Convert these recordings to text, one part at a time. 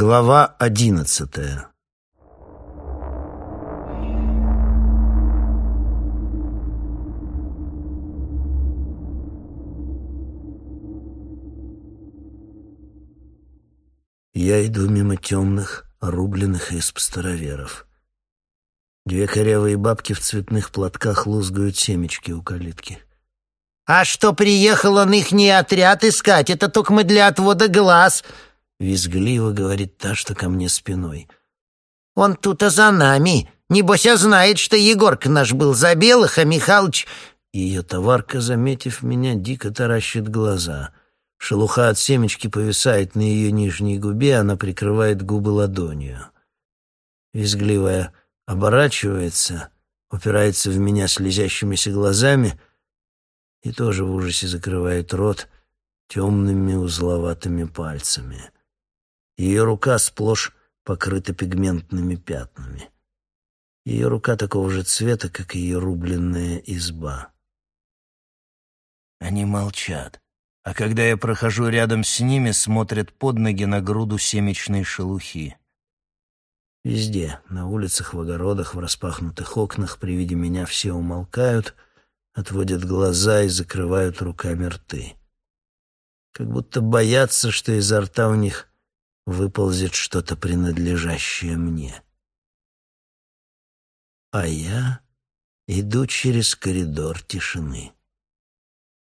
Глава одиннадцатая Я иду мимо темных, рубленных исп староверов. Две корявые бабки в цветных платках лузгают семечки у калитки. «А что приехал он ихний отряд искать? Это только мы для отвода глаз!» Визгливо говорит та, что ко мне спиной. «Он тут-то за нами. Небось, а знает, что Егорка наш был за белых, а Михалыч...» Ее товарка, заметив меня, дико таращит глаза. Шелуха от семечки повисает на ее нижней губе, она прикрывает губы ладонью. Визгливая оборачивается, упирается в меня слезящимися глазами и тоже в ужасе закрывает рот темными узловатыми пальцами. Ее рука сплошь покрыта пигментными пятнами. Ее рука такого же цвета, как ее рубленная изба. Они молчат а когда я прохожу рядом с ними, смотрят под ноги на груду семечной шелухи. Везде, на улицах, в огородах, в распахнутых окнах, при виде меня все умолкают, отводят глаза и закрывают руками рты. Как будто боятся, что изо рта у них выползет что-то принадлежащее мне. А я иду через коридор тишины.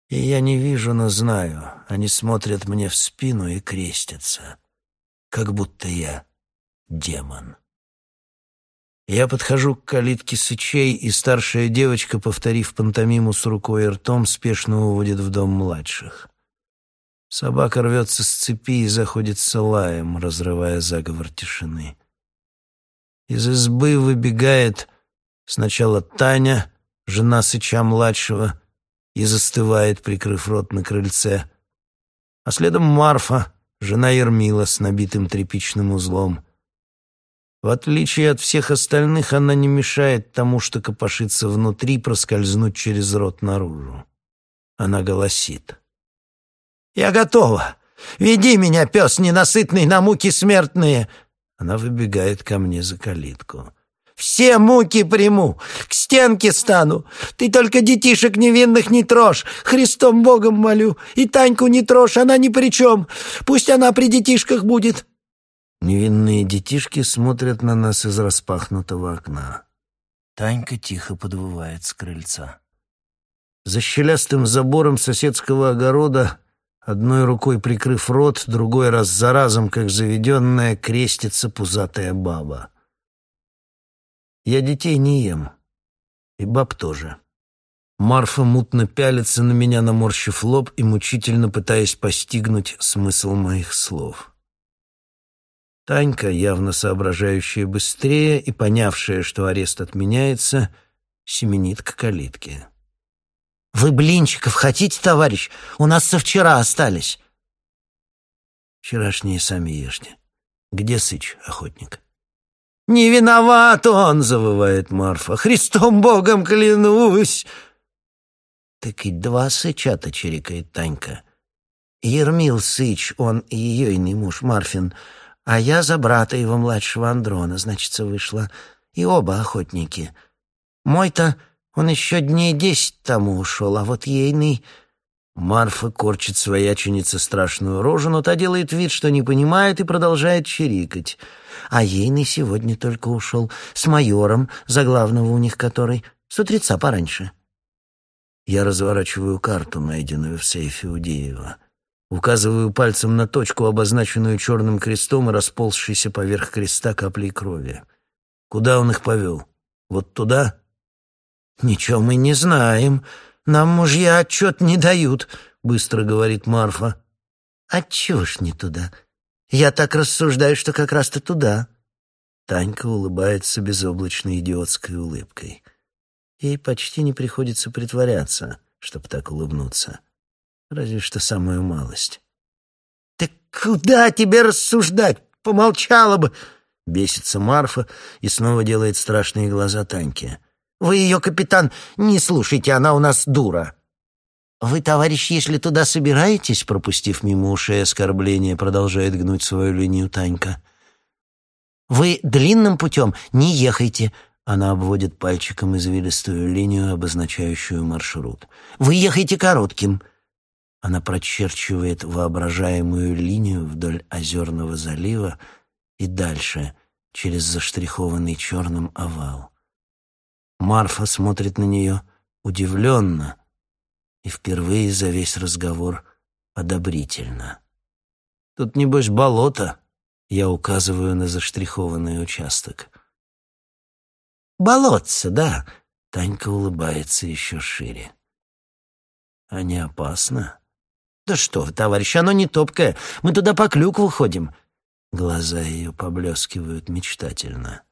И я не вижу, но знаю, они смотрят мне в спину и крестятся, как будто я демон. Я подхожу к калитке сычей, и старшая девочка, повторив пантомиму с рукой и ртом, спешно уводит в дом младших. Собака рвется с цепи и заходит с лаем, разрывая заговор тишины. Из избы выбегает сначала Таня, жена сыча-младшего, и застывает, прикрыв рот на крыльце. А следом Марфа, жена Ермила с набитым тряпичным узлом. В отличие от всех остальных, она не мешает тому, что копошится внутри, проскользнуть через рот наружу. Она голосит. «Я готова! Веди меня, пес ненасытный, на муки смертные!» Она выбегает ко мне за калитку. Все муки приму, к стенке стану. Ты только детишек невинных не трожь, Христом Богом молю. И Таньку не трожь, она ни при чем. Пусть она при детишках будет». Невинные детишки смотрят на нас из распахнутого окна. Танька тихо подвывает с крыльца. За щелястым забором соседского огорода, одной рукой прикрыв рот, другой раз за разом, как заведенная, крестится пузатая баба. Я детей не ем. И баб тоже. Марфа мутно пялится на меня, наморщив лоб и мучительно пытаясь постигнуть смысл моих слов. Танька, явно соображающая быстрее и понявшая, что арест отменяется, семенит к калитке. «Вы блинчиков хотите, товарищ? У нас со вчера остались». «Вчерашние сами ешьте. Где сыч, охотник?» «Не виноват он!» — завывает Марфа. «Христом Богом клянусь!» «Так и два сыча-то!» — чирикает Танька. «Ермил Сыч, он и ее иный муж Марфин, а я за брата его младшего Андрона, значится, вышла, и оба охотники. Мой-то он еще дней десять тому ушел, а вот ейный...» Марфа корчит свояченице страшную рожу, но та делает вид, что не понимает, и продолжает чирикать. А ейный сегодня только ушел с майором, за главного у них который, с утреца пораньше. Я разворачиваю карту, найденную в сейфе Удеева. Указываю пальцем на точку, обозначенную черным крестом и расползшейся поверх креста каплей крови. Куда он их повел? Вот туда? Ничего мы не знаем, нам мужья отчет не дают», — быстро говорит Марфа. «Отчего ж не туда? Я так рассуждаю, что как раз-то туда». Танька улыбается безоблачной идиотской улыбкой. Ей почти не приходится притворяться, чтобы так улыбнуться. Разве что самую малость. «Так куда тебе рассуждать? Помолчала бы!» Бесится Марфа и снова делает страшные глаза Таньке. Вы ее, капитан, не слушайте, она у нас дура». «Вы, товарищ, если туда собираетесь, пропустив мимо ушей оскорбления, продолжает гнуть свою линию Танька, Вы длинным путем не ехайте. Она обводит пальчиком извилистую линию, обозначающую маршрут. Вы ехайте коротким. Она прочерчивает воображаемую линию вдоль озерного залива и дальше, через заштрихованный черным овал. Марфа смотрит на нее удивленно и впервые за весь разговор одобрительно. «Тут, небось, болото», — я указываю на заштрихованный участок. «Болотце, да», — Танька улыбается еще шире. «А не опасно?» «Да что товарищ, оно не топкое. Мы туда по клюкву ходим». Глаза ее поблескивают мечтательно.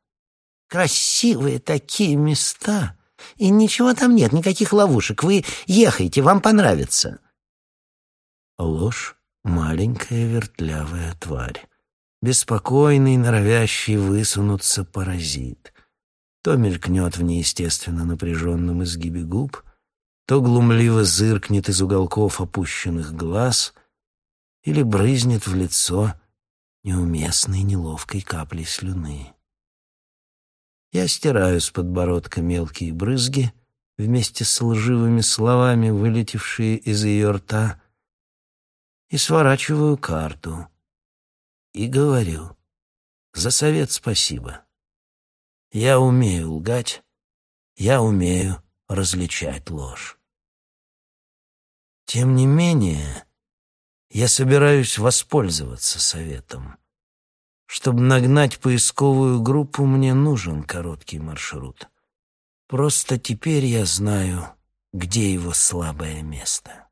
«Красивые такие места!» И ничего там нет, никаких ловушек. Вы ехайте, вам понравится. Ложь — маленькая вертлявая тварь. Беспокойный, норовящий высунуться паразит. То мелькнет в неестественно напряженном изгибе губ, то глумливо зыркнет из уголков опущенных глаз или брызнет в лицо неуместной неловкой каплей слюны. Я стираю с подбородка мелкие брызги вместе с лживыми словами, вылетевшие из ее рта, и сворачиваю карту. И говорю, за совет спасибо. Я умею лгать, я умею различать ложь. Тем не менее, я собираюсь воспользоваться советом. Чтобы нагнать поисковую группу, мне нужен короткий маршрут. Просто теперь я знаю, где его слабое место.